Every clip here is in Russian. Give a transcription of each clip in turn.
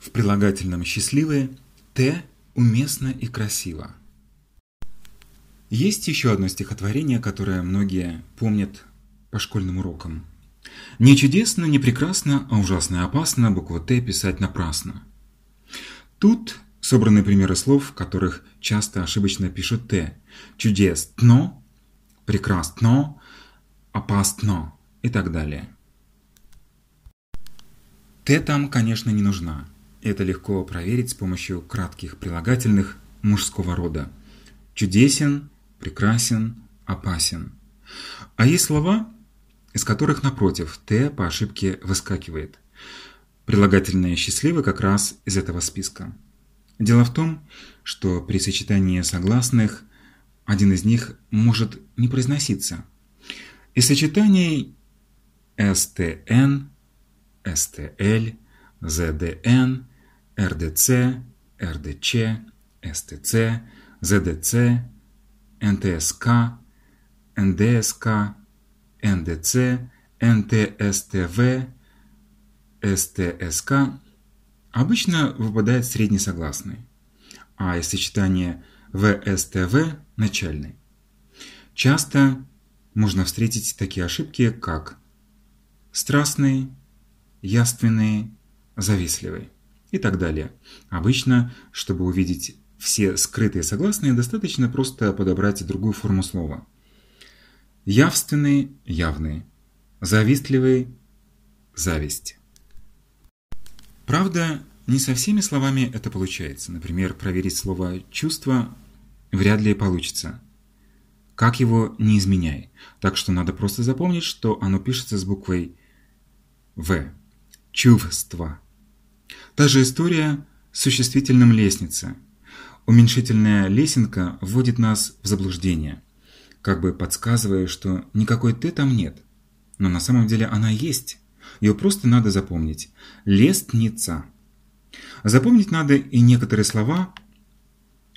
в прилагательном «счастливые» «т» уместно и красиво. Есть еще одно стихотворение, которое многие помнят по школьным урокам. «Не чудесно, не прекрасно, а ужасно и опасно букву «Т» писать напрасно». Тут собраны примеры слов, в которых часто ошибочно пишут «Т». Чудесно, прекрасно, опасно и так далее. «Т» там, конечно, не нужна. Это легко проверить с помощью кратких прилагательных мужского рода. Чудесен, прекрасен, опасен. А есть слова, из которых, напротив, «т» по ошибке выскакивает. Прилагательные «счастливы» как раз из этого списка. Дело в том, что при сочетании согласных один из них может не произноситься. Из сочетаний «стн», «стл», «здн», «рдц», «рдч», «стц», «здц», НТСК, НДСК, НДЦ, НТСТВ, СТСК обычно выпадает средний согласный, а из сочетания ВСТВ – начальный. Часто можно встретить такие ошибки, как страстный, яственный, завистливый и так далее. Обычно, чтобы увидеть все скрытые согласные, достаточно просто подобрать другую форму слова. Явственный – явный, завистливый – зависть. Правда, не со всеми словами это получается. Например, проверить слово «чувство» вряд ли получится. Как его не изменяй. Так что надо просто запомнить, что оно пишется с буквой «В». Чувство. Та же история с существительным «лестница». Уменьшительная лесенка вводит нас в заблуждение, как бы подсказывая, что никакой «т» там нет. Но на самом деле она есть. Ее просто надо запомнить. Лестница. Запомнить надо и некоторые слова,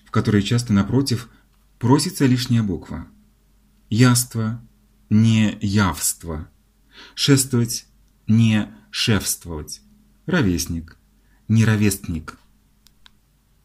в которые часто напротив просится лишняя буква. Яство, не явство. Шествовать, не шефствовать. Ровесник, не ровесник.